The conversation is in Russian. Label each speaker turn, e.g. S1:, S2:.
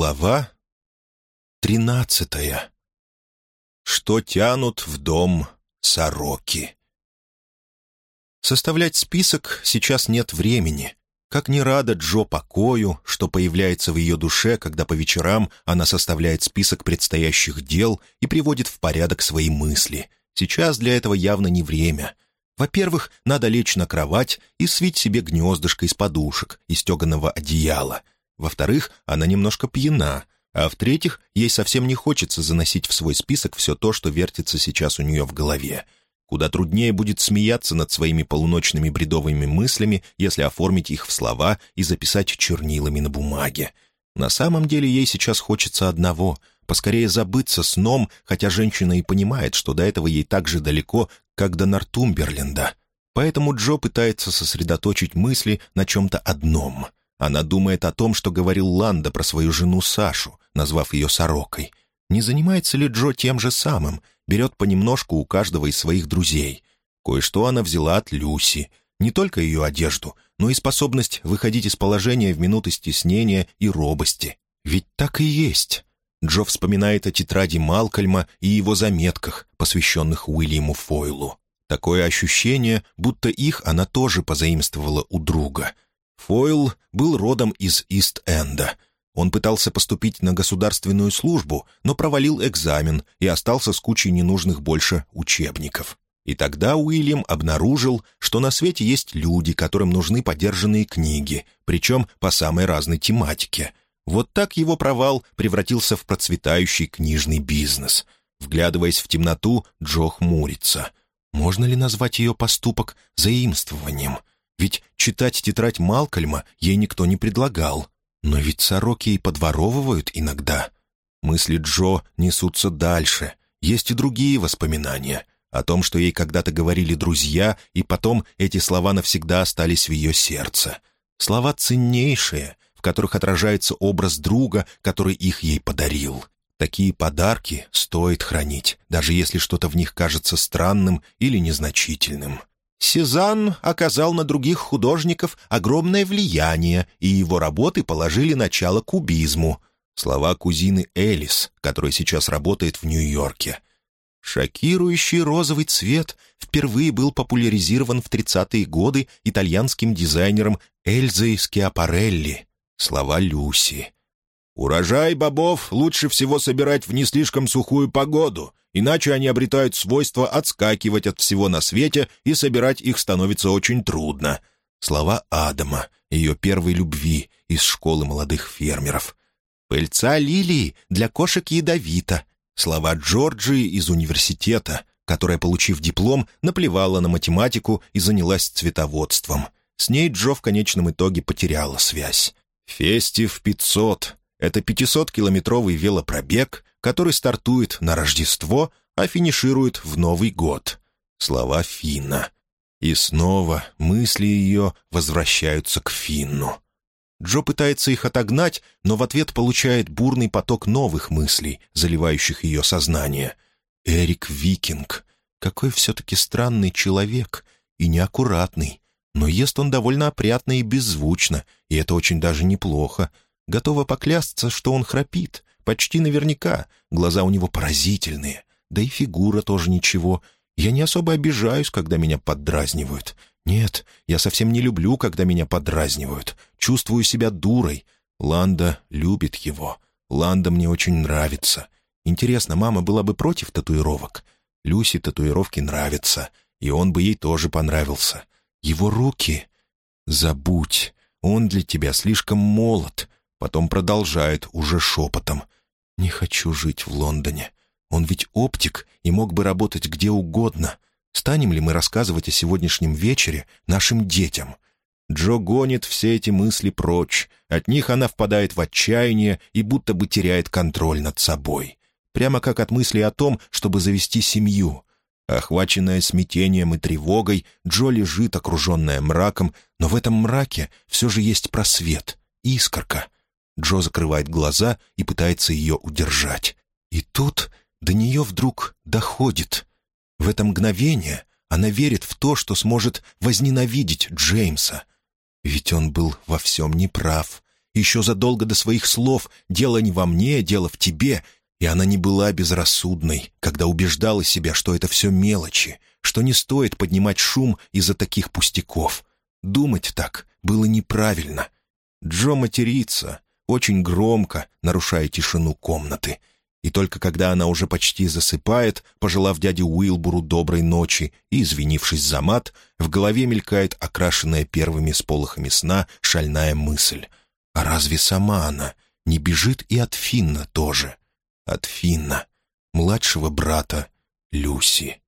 S1: Глава тринадцатая. Что тянут в дом сороки. Составлять список сейчас нет времени. Как не рада Джо покою, что появляется в ее душе, когда по вечерам она составляет список предстоящих дел и приводит в порядок свои мысли. Сейчас для этого явно не время. Во-первых, надо лечь на кровать и свить себе гнездышко из подушек, из стеганого одеяла — во-вторых, она немножко пьяна. А в-третьих, ей совсем не хочется заносить в свой список все то, что вертится сейчас у нее в голове. Куда труднее будет смеяться над своими полуночными бредовыми мыслями, если оформить их в слова и записать чернилами на бумаге. На самом деле ей сейчас хочется одного — поскорее забыться сном, хотя женщина и понимает, что до этого ей так же далеко, как до Нортумберленда. Поэтому Джо пытается сосредоточить мысли на чем-то одном — она думает о том, что говорил Ланда про свою жену Сашу, назвав ее сорокой. Не занимается ли Джо тем же самым, берет понемножку у каждого из своих друзей. Кое-что она взяла от Люси. Не только ее одежду, но и способность выходить из положения в минуты стеснения и робости. Ведь так и есть. Джо вспоминает о тетради Малкольма и его заметках, посвященных Уильяму Фойлу. Такое ощущение, будто их она тоже позаимствовала у друга — Фойл был родом из Ист-Энда. Он пытался поступить на государственную службу, но провалил экзамен и остался с кучей ненужных больше учебников. И тогда Уильям обнаружил, что на свете есть люди, которым нужны подержанные книги, причем по самой разной тематике. Вот так его провал превратился в процветающий книжный бизнес. Вглядываясь в темноту, Джо хмурится. Можно ли назвать ее поступок заимствованием? Ведь читать тетрадь Малкольма ей никто не предлагал. Но ведь сороки и подворовывают иногда. Мысли Джо несутся дальше. Есть и другие воспоминания о том, что ей когда-то говорили друзья, и потом эти слова навсегда остались в ее сердце. Слова ценнейшие, в которых отражается образ друга, который их ей подарил. Такие подарки стоит хранить, даже если что-то в них кажется странным или незначительным. Сезанн оказал на других художников огромное влияние, и его работы положили начало кубизму. Слова кузины Элис, которая сейчас работает в Нью-Йорке. Шокирующий розовый цвет впервые был популяризирован в 30-е годы итальянским дизайнером Эльзой Скиапарелли. Слова Люси. «Урожай бобов лучше всего собирать в не слишком сухую погоду, иначе они обретают свойство отскакивать от всего на свете, и собирать их становится очень трудно. Слова Адама, ее первой любви из школы молодых фермеров. «Пыльца лилии для кошек ядовита». Слова Джорджии из университета, которая, получив диплом, наплевала на математику и занялась цветоводством. С ней Джо в конечном итоге потеряла связь. «Фестив 500» — это 500-километровый велопробег, который стартует на Рождество, а финиширует в Новый год. Слова Финна. И снова мысли ее возвращаются к Финну. Джо пытается их отогнать, но в ответ получает бурный поток новых мыслей, заливающих ее сознание. Эрик Викинг. Какой все-таки странный человек и неаккуратный. Но ест он довольно опрятно и беззвучно, и это очень даже неплохо. Готова поклясться, что он храпит, Почти наверняка. Глаза у него поразительные. Да и фигура тоже ничего. Я не особо обижаюсь, когда меня поддразнивают. Нет, я совсем не люблю, когда меня поддразнивают. Чувствую себя дурой. Ланда любит его. Ланда мне очень нравится. Интересно, мама была бы против татуировок? Люси татуировки нравятся, и он бы ей тоже понравился. Его руки... Забудь, он для тебя слишком молод. Потом продолжает уже шепотом. «Не хочу жить в Лондоне. Он ведь оптик и мог бы работать где угодно. Станем ли мы рассказывать о сегодняшнем вечере нашим детям?» Джо гонит все эти мысли прочь. От них она впадает в отчаяние и будто бы теряет контроль над собой. Прямо как от мысли о том, чтобы завести семью. Охваченная смятением и тревогой, Джо лежит, окруженная мраком, но в этом мраке все же есть просвет, искорка — Джо закрывает глаза и пытается ее удержать. И тут до нее вдруг доходит. В это мгновение она верит в то, что сможет возненавидеть Джеймса. Ведь он был во всем неправ. еще задолго до своих слов «дело не во мне, дело в тебе», и она не была безрассудной, когда убеждала себя, что это все мелочи, что не стоит поднимать шум из-за таких пустяков. Думать так было неправильно. Джо матерится, очень громко, нарушая тишину комнаты. И только когда она уже почти засыпает, пожелав дяде Уилбуру доброй ночи и извинившись за мат, в голове мелькает окрашенная первыми сполохами сна шальная мысль. А разве сама она не бежит и от Финна тоже? От Финна, младшего брата Люси.